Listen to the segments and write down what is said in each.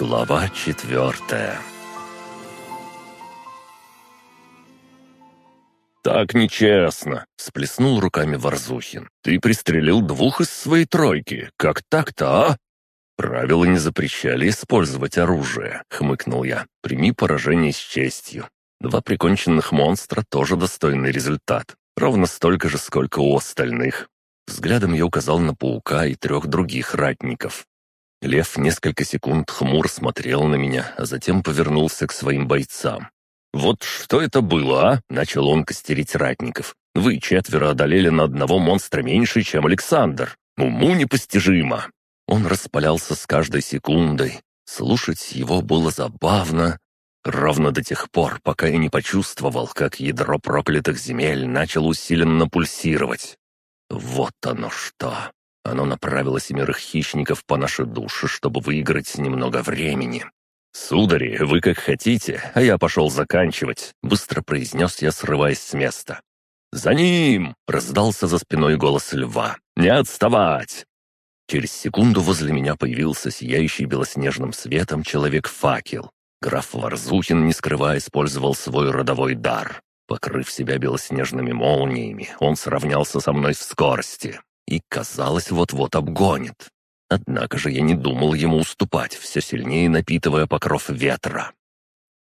Глава четвертая «Так нечестно!» — сплеснул руками Варзухин. «Ты пристрелил двух из своей тройки. Как так-то, а?» «Правила не запрещали использовать оружие», — хмыкнул я. «Прими поражение с честью. Два приконченных монстра — тоже достойный результат. Ровно столько же, сколько у остальных». Взглядом я указал на паука и трех других ратников. Лев несколько секунд хмур смотрел на меня, а затем повернулся к своим бойцам. «Вот что это было, а?» — начал он костерить ратников. «Вы четверо одолели на одного монстра меньше, чем Александр. Уму непостижимо!» Он распалялся с каждой секундой. Слушать его было забавно, ровно до тех пор, пока я не почувствовал, как ядро проклятых земель начало усиленно пульсировать. Вот оно что! Оно направило семерых хищников по нашей душе, чтобы выиграть немного времени. «Судари, вы как хотите, а я пошел заканчивать», — быстро произнес я, срываясь с места. «За ним!» — раздался за спиной голос льва. «Не отставать!» Через секунду возле меня появился сияющий белоснежным светом человек-факел. Граф Варзухин, не скрывая, использовал свой родовой дар. Покрыв себя белоснежными молниями, он сравнялся со мной в скорости и, казалось, вот-вот обгонит. Однако же я не думал ему уступать, все сильнее напитывая покров ветра.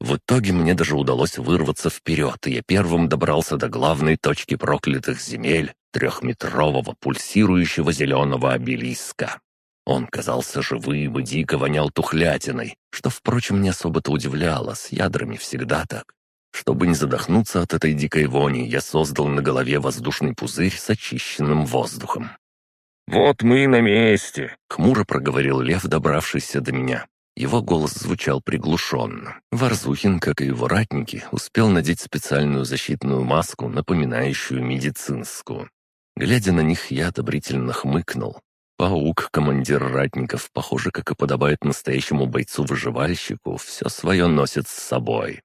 В итоге мне даже удалось вырваться вперед, и я первым добрался до главной точки проклятых земель, трехметрового пульсирующего зеленого обелиска. Он казался живым и дико вонял тухлятиной, что, впрочем, не особо-то удивляло, с ядрами всегда так. Чтобы не задохнуться от этой дикой вони, я создал на голове воздушный пузырь с очищенным воздухом. «Вот мы и на месте», — хмуро проговорил лев, добравшийся до меня. Его голос звучал приглушенно. Варзухин, как и его ратники, успел надеть специальную защитную маску, напоминающую медицинскую. Глядя на них, я одобрительно хмыкнул. Паук, командир ратников, похоже, как и подобает настоящему бойцу-выживальщику, все свое носит с собой.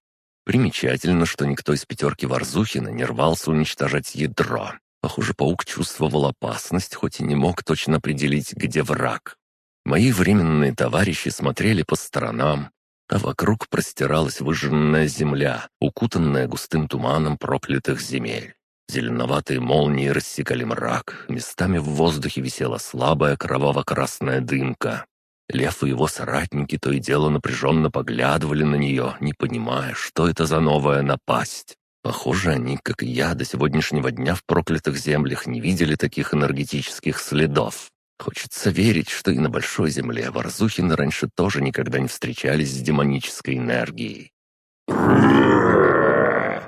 Примечательно, что никто из пятерки Варзухина не рвался уничтожать ядро. Похоже, паук чувствовал опасность, хоть и не мог точно определить, где враг. Мои временные товарищи смотрели по сторонам, а вокруг простиралась выжженная земля, укутанная густым туманом проклятых земель. Зеленоватые молнии рассекали мрак, местами в воздухе висела слабая кроваво-красная дымка. Лев и его соратники то и дело напряженно поглядывали на нее, не понимая, что это за новая напасть. Похоже, они, как и я, до сегодняшнего дня в проклятых землях не видели таких энергетических следов. Хочется верить, что и на Большой Земле Варзухины раньше тоже никогда не встречались с демонической энергией.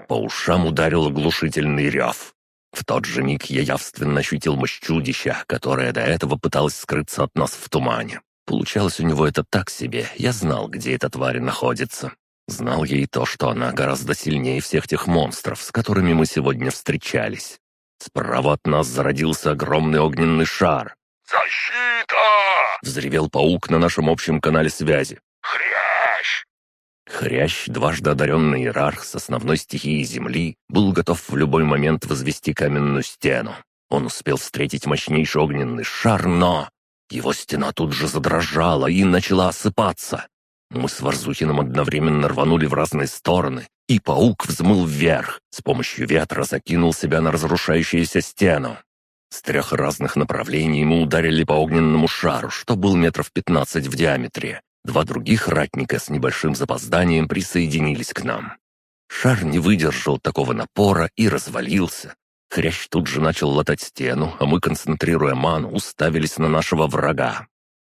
По ушам ударил оглушительный рев. В тот же миг я явственно ощутил мощь чудища, которое до этого пыталось скрыться от нас в тумане. Получалось у него это так себе, я знал, где эта тварь находится. Знал и то, что она гораздо сильнее всех тех монстров, с которыми мы сегодня встречались. Справа от нас зародился огромный огненный шар. «Защита!» — взревел паук на нашем общем канале связи. «Хрящ!» Хрящ, дважды одаренный иерарх с основной стихией Земли, был готов в любой момент возвести каменную стену. Он успел встретить мощнейший огненный шар, но... Его стена тут же задрожала и начала осыпаться. Мы с Варзухиным одновременно рванули в разные стороны, и паук взмыл вверх, с помощью ветра закинул себя на разрушающуюся стену. С трех разных направлений мы ударили по огненному шару, что был метров пятнадцать в диаметре. Два других ратника с небольшим запозданием присоединились к нам. Шар не выдержал такого напора и развалился, Хрящ тут же начал латать стену, а мы, концентрируя ману, уставились на нашего врага.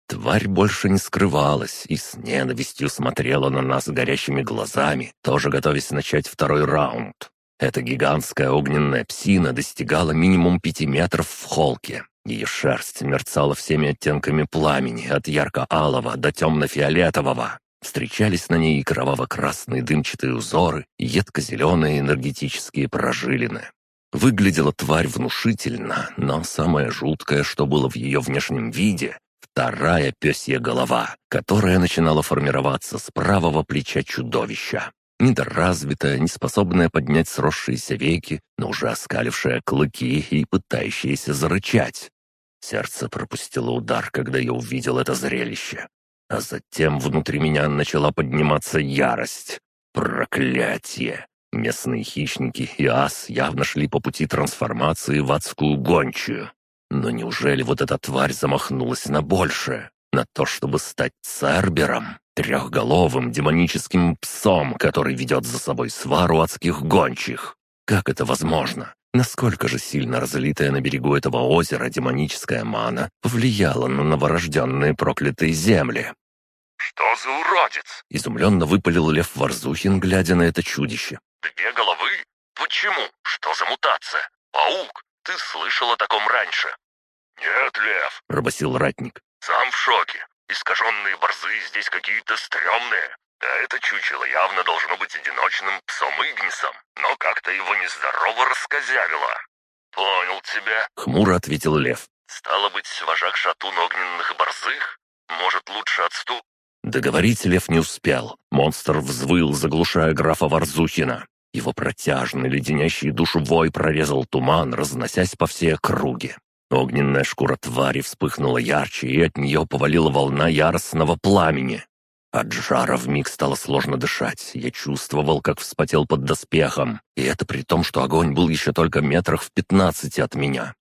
Тварь больше не скрывалась и с ненавистью смотрела на нас горящими глазами, тоже готовясь начать второй раунд. Эта гигантская огненная псина достигала минимум пяти метров в холке. Ее шерсть мерцала всеми оттенками пламени, от ярко-алого до темно-фиолетового. Встречались на ней кроваво-красные дымчатые узоры, и едко-зеленые энергетические прожилины. Выглядела тварь внушительно, но самое жуткое, что было в ее внешнем виде, вторая пёсья голова, которая начинала формироваться с правого плеча чудовища. Недоразвитая, неспособная поднять сросшиеся веки, но уже оскалившая клыки и пытающаяся зарычать. Сердце пропустило удар, когда я увидел это зрелище. А затем внутри меня начала подниматься ярость. Проклятие! Местные хищники и ас явно шли по пути трансформации в адскую гончую. Но неужели вот эта тварь замахнулась на большее? На то, чтобы стать цербером? Трехголовым демоническим псом, который ведет за собой свару адских гончих? Как это возможно? Насколько же сильно разлитая на берегу этого озера демоническая мана повлияла на новорожденные проклятые земли? Что за уродец? Изумленно выпалил Лев Варзухин, глядя на это чудище. Две головы? Почему? Что за мутация? Паук? Ты слышал о таком раньше? Нет, Лев, — пробасил ратник. сам в шоке. Искаженные борзы здесь какие-то стрёмные. А это чучело явно должно быть одиночным псом Игнисом, но как-то его нездорово раскозявило. Понял тебя. Хмуро ответил Лев. Стало быть, вожак шатун огненных борзых? Может, лучше отступ? Договорить Лев не успел. Монстр взвыл, заглушая графа Варзухина. Его протяжный, леденящий душу вой прорезал туман, разносясь по всей округе. Огненная шкура твари вспыхнула ярче, и от нее повалила волна яростного пламени. От жара вмиг стало сложно дышать. Я чувствовал, как вспотел под доспехом, и это при том, что огонь был еще только метрах в пятнадцати от меня.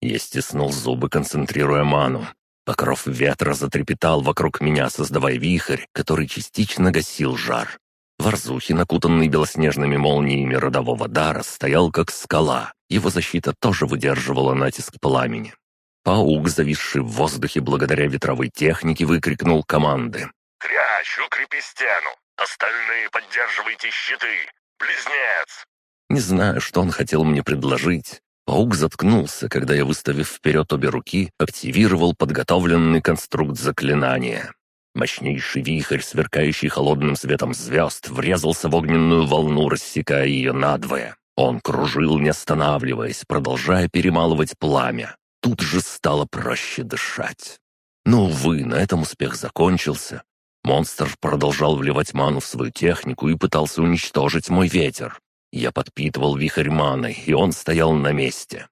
Я стиснул зубы, концентрируя ману. Покров ветра затрепетал вокруг меня, создавая вихрь, который частично гасил жар. Варзухин, окутанный белоснежными молниями родового дара, стоял как скала. Его защита тоже выдерживала натиск пламени. Паук, зависший в воздухе благодаря ветровой технике, выкрикнул команды. Крящ, укрепи стену. Остальные поддерживайте щиты. Близнец. Не знаю, что он хотел мне предложить. Паук заткнулся, когда я, выставив вперед обе руки, активировал подготовленный конструкт заклинания. Мощнейший вихрь, сверкающий холодным светом звезд, врезался в огненную волну, рассекая ее надвое. Он кружил, не останавливаясь, продолжая перемалывать пламя. Тут же стало проще дышать. Но, увы, на этом успех закончился. Монстр продолжал вливать ману в свою технику и пытался уничтожить мой ветер. Я подпитывал вихрь маной, и он стоял на месте.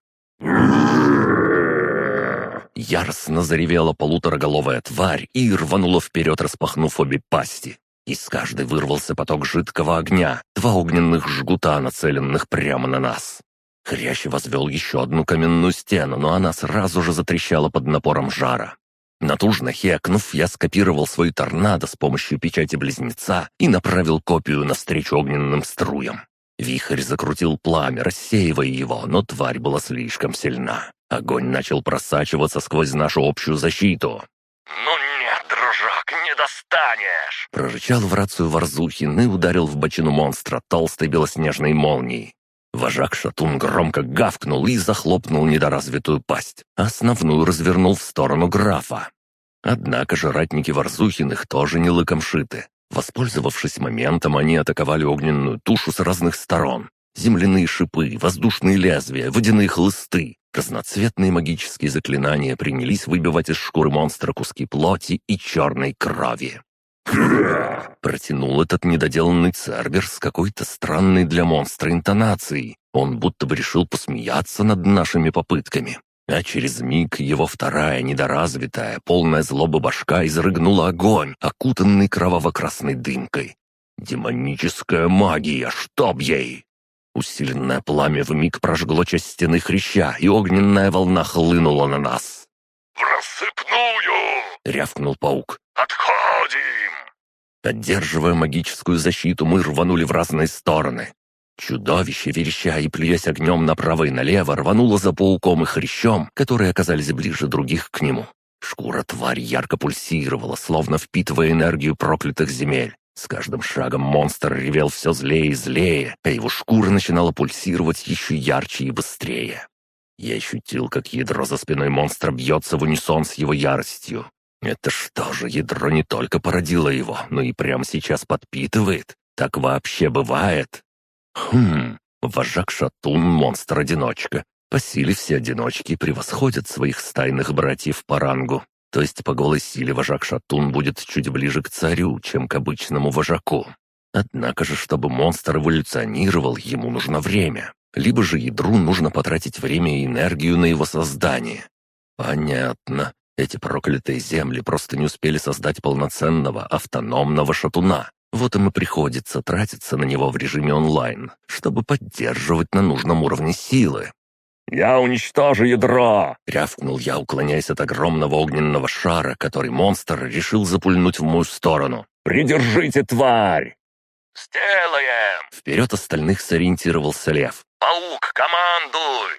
Яростно заревела полутораголовая тварь и рванула вперед, распахнув обе пасти. Из каждой вырвался поток жидкого огня, два огненных жгута, нацеленных прямо на нас. Хрящ возвел еще одну каменную стену, но она сразу же затрещала под напором жара. Натужно хекнув, я скопировал свой торнадо с помощью печати близнеца и направил копию навстречу огненным струям. Вихрь закрутил пламя, рассеивая его, но тварь была слишком сильна. Огонь начал просачиваться сквозь нашу общую защиту. Ну нет, дружок, не достанешь. Прорычал в рацию Варзухин и ударил в бочину монстра толстой белоснежной молнией. Вожак Шатун громко гавкнул и захлопнул недоразвитую пасть. Основную развернул в сторону графа. Однако же ратники Варзухиных тоже не лыком шиты. Воспользовавшись моментом, они атаковали огненную тушу с разных сторон. Земляные шипы, воздушные лезвия, водяные хлысты. Разноцветные магические заклинания принялись выбивать из шкуры монстра куски плоти и черной крови. Протянул этот недоделанный цербер с какой-то странной для монстра интонацией. Он будто бы решил посмеяться над нашими попытками. А через миг его вторая, недоразвитая, полная злобы башка изрыгнула огонь, окутанный кроваво-красной дымкой. Демоническая магия, чтоб ей! Усиленное пламя вмиг прожгло часть стены хряща, и огненная волна хлынула на нас. В рассыпную! — рявкнул паук. Отходим! Поддерживая магическую защиту, мы рванули в разные стороны. Чудовище, вереща и плюясь огнем направо и налево, рвануло за пауком и хрящом, которые оказались ближе других к нему. Шкура твари ярко пульсировала, словно впитывая энергию проклятых земель. С каждым шагом монстр ревел все злее и злее, а его шкура начинала пульсировать еще ярче и быстрее. Я ощутил, как ядро за спиной монстра бьется в унисон с его яростью. Это что же, ядро не только породило его, но и прямо сейчас подпитывает? Так вообще бывает? Хм, вожак-шатун — монстр-одиночка. По силе все одиночки превосходят своих стайных братьев по рангу. То есть по голой силе вожак-шатун будет чуть ближе к царю, чем к обычному вожаку. Однако же, чтобы монстр эволюционировал, ему нужно время. Либо же ядру нужно потратить время и энергию на его создание. Понятно. Эти проклятые земли просто не успели создать полноценного автономного шатуна. Вот им и приходится тратиться на него в режиме онлайн, чтобы поддерживать на нужном уровне силы. «Я уничтожу ядро!» — рявкнул я, уклоняясь от огромного огненного шара, который монстр решил запульнуть в мою сторону. «Придержите, тварь!» «Сделаем!» Вперед остальных сориентировался лев. «Паук, командуй!»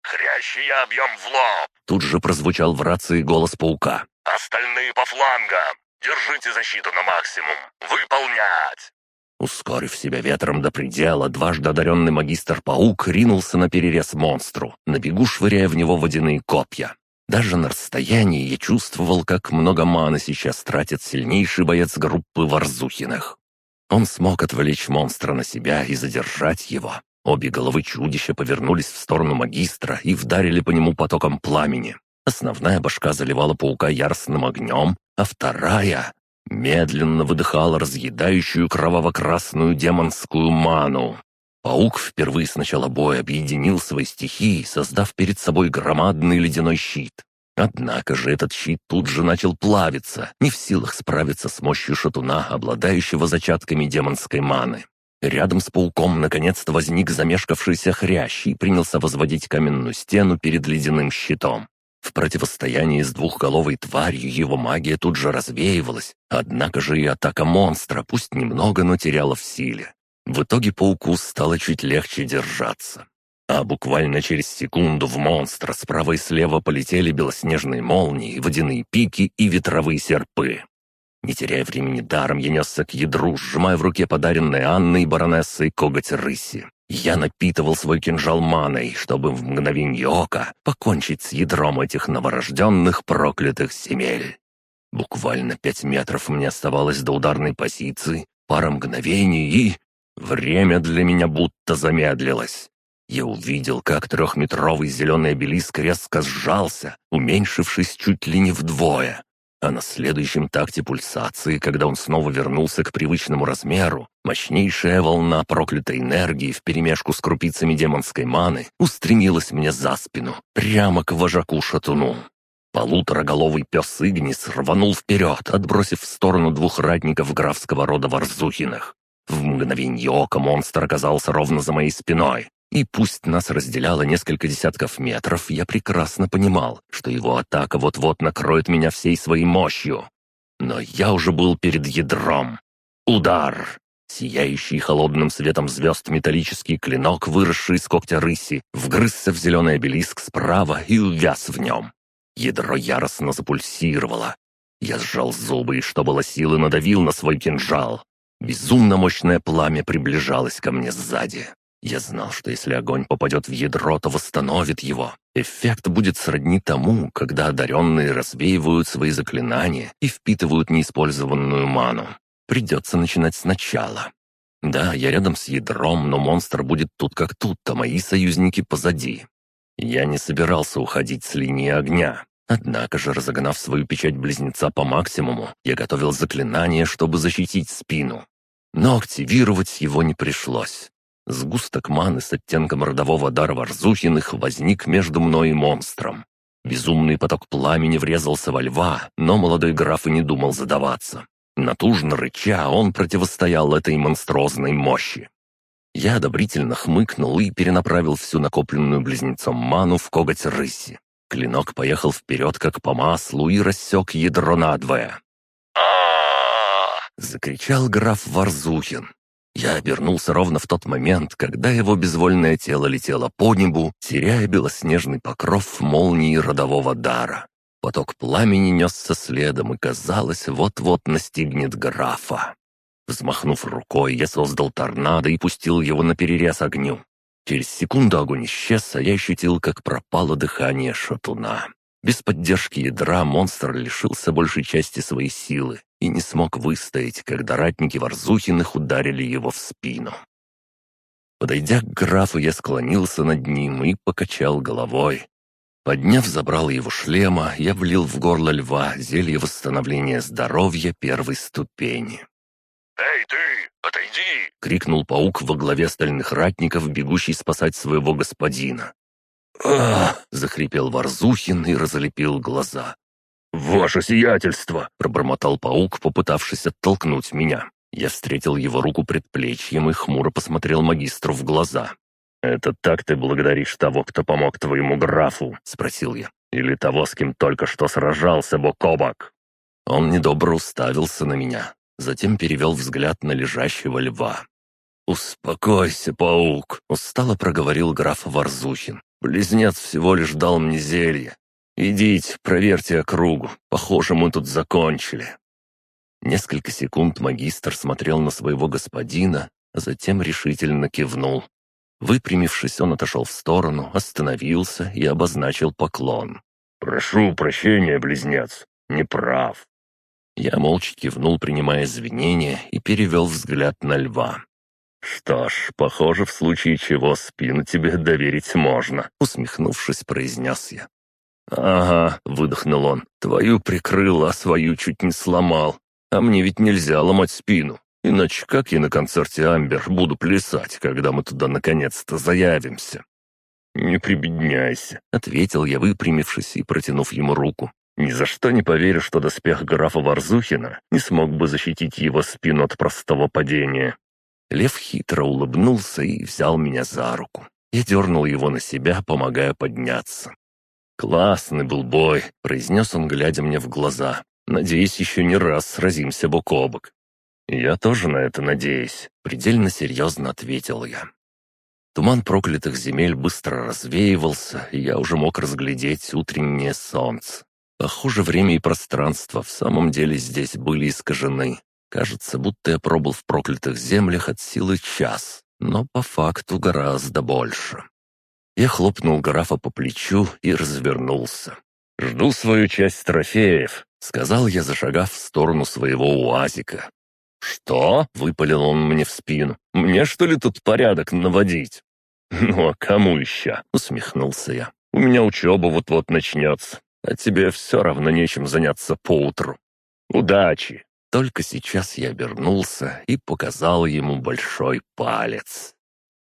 «Хрящий объем в лоб!» Тут же прозвучал в рации голос паука. «Остальные по флангам! Держите защиту на максимум! Выполнять!» Ускорив себя ветром до предела, дважды одаренный магистр-паук ринулся на перерез монстру, на бегу швыряя в него водяные копья. Даже на расстоянии я чувствовал, как много маны сейчас тратит сильнейший боец группы Варзухиных. Он смог отвлечь монстра на себя и задержать его. Обе головы чудища повернулись в сторону магистра и вдарили по нему потоком пламени. Основная башка заливала паука яростным огнем, а вторая медленно выдыхала разъедающую кроваво-красную демонскую ману. Паук впервые с начала боя объединил свои стихии, создав перед собой громадный ледяной щит. Однако же этот щит тут же начал плавиться, не в силах справиться с мощью шатуна, обладающего зачатками демонской маны. Рядом с пауком наконец-то возник замешкавшийся хрящ и принялся возводить каменную стену перед ледяным щитом. В противостоянии с двухголовой тварью его магия тут же развеивалась, однако же и атака монстра, пусть немного, но теряла в силе. В итоге пауку стало чуть легче держаться. А буквально через секунду в монстра справа и слева полетели белоснежные молнии, водяные пики и ветровые серпы. Не теряя времени даром, я несся к ядру, сжимая в руке подаренной Анной баронессой коготь рыси. Я напитывал свой кинжал маной, чтобы в мгновение ока покончить с ядром этих новорожденных проклятых земель. Буквально пять метров мне оставалось до ударной позиции, пара мгновений и... Время для меня будто замедлилось. Я увидел, как трехметровый зеленый обелиск резко сжался, уменьшившись чуть ли не вдвое. А на следующем такте пульсации, когда он снова вернулся к привычному размеру, мощнейшая волна проклятой энергии вперемешку с крупицами демонской маны устремилась мне за спину, прямо к вожаку-шатуну. Полутораголовый пес Игнис рванул вперед, отбросив в сторону двух ратников графского рода Варзухиных. В мгновенье ока монстр оказался ровно за моей спиной, и пусть нас разделяло несколько десятков метров, я прекрасно понимал, что его атака вот-вот накроет меня всей своей мощью. Но я уже был перед ядром. Удар! Сияющий холодным светом звезд металлический клинок, выросший из когтя рыси, вгрызся в зеленый обелиск справа и увяз в нем. Ядро яростно запульсировало. Я сжал зубы и, что было силы, надавил на свой кинжал. Безумно мощное пламя приближалось ко мне сзади. Я знал, что если огонь попадет в ядро, то восстановит его. Эффект будет сродни тому, когда одаренные развеивают свои заклинания и впитывают неиспользованную ману. Придется начинать сначала. Да, я рядом с ядром, но монстр будет тут как тут, а мои союзники позади. Я не собирался уходить с линии огня. Однако же, разогнав свою печать близнеца по максимуму, я готовил заклинание, чтобы защитить спину. Но активировать его не пришлось. Сгусток маны с оттенком родового дара Варзухиных возник между мной и монстром. Безумный поток пламени врезался во льва, но молодой граф и не думал задаваться. Натужно рыча, он противостоял этой монструозной мощи. Я одобрительно хмыкнул и перенаправил всю накопленную близнецом ману в коготь рыси. Клинок поехал вперед, как по маслу, и рассек ядро надвое. закричал граф Варзухин. Я обернулся ровно в тот момент, когда его безвольное тело летело по небу, теряя белоснежный покров молнии родового дара. Поток пламени несся следом, и казалось, вот-вот настигнет графа. Взмахнув рукой, я создал торнадо и пустил его на перерез огню. Через секунду огонь исчез, а я ощутил, как пропало дыхание шатуна. Без поддержки ядра монстр лишился большей части своей силы и не смог выстоять, когда ратники Варзухиных ударили его в спину. Подойдя к графу, я склонился над ним и покачал головой. Подняв забрал его шлема, я влил в горло льва зелье восстановления здоровья первой ступени. «Эй, ты, отойди!» — крикнул паук во главе остальных ратников, бегущий спасать своего господина. «Ах!» — захрипел Варзухин и разлепил глаза. «Ваше сиятельство!» — пробормотал паук, попытавшись оттолкнуть меня. Я встретил его руку предплечьем и хмуро посмотрел магистру в глаза. «Это так ты благодаришь того, кто помог твоему графу?» — спросил я. «Или того, с кем только что сражался бок о бок?» Он недобро уставился на меня, затем перевел взгляд на лежащего льва. «Успокойся, паук», — устало проговорил граф Варзухин. «Близнец всего лишь дал мне зелье. Идите, проверьте округу. Похоже, мы тут закончили». Несколько секунд магистр смотрел на своего господина, а затем решительно кивнул. Выпрямившись, он отошел в сторону, остановился и обозначил поклон. «Прошу прощения, близнец, не прав». Я молча кивнул, принимая извинения, и перевел взгляд на льва. «Что ж, похоже, в случае чего спину тебе доверить можно», — усмехнувшись, произнес я. «Ага», — выдохнул он, — «твою прикрыл, а свою чуть не сломал. А мне ведь нельзя ломать спину. Иначе как я на концерте Амбер буду плясать, когда мы туда наконец-то заявимся?» «Не прибедняйся», — ответил я, выпрямившись и протянув ему руку. «Ни за что не поверю, что доспех графа Варзухина не смог бы защитить его спину от простого падения». Лев хитро улыбнулся и взял меня за руку. Я дернул его на себя, помогая подняться. «Классный был бой», — произнес он, глядя мне в глаза. Надеюсь, еще не раз сразимся бок о бок». «Я тоже на это надеюсь», — предельно серьезно ответил я. Туман проклятых земель быстро развеивался, и я уже мог разглядеть утреннее солнце. Похоже, время и пространство в самом деле здесь были искажены. Кажется, будто я пробыл в проклятых землях от силы час, но по факту гораздо больше. Я хлопнул графа по плечу и развернулся. «Жду свою часть трофеев», — сказал я, зашагав в сторону своего уазика. «Что?» — выпалил он мне в спину. «Мне, что ли, тут порядок наводить?» «Ну, а кому еще?» — усмехнулся я. «У меня учеба вот-вот начнется, а тебе все равно нечем заняться поутру. Удачи!» Только сейчас я обернулся и показал ему большой палец.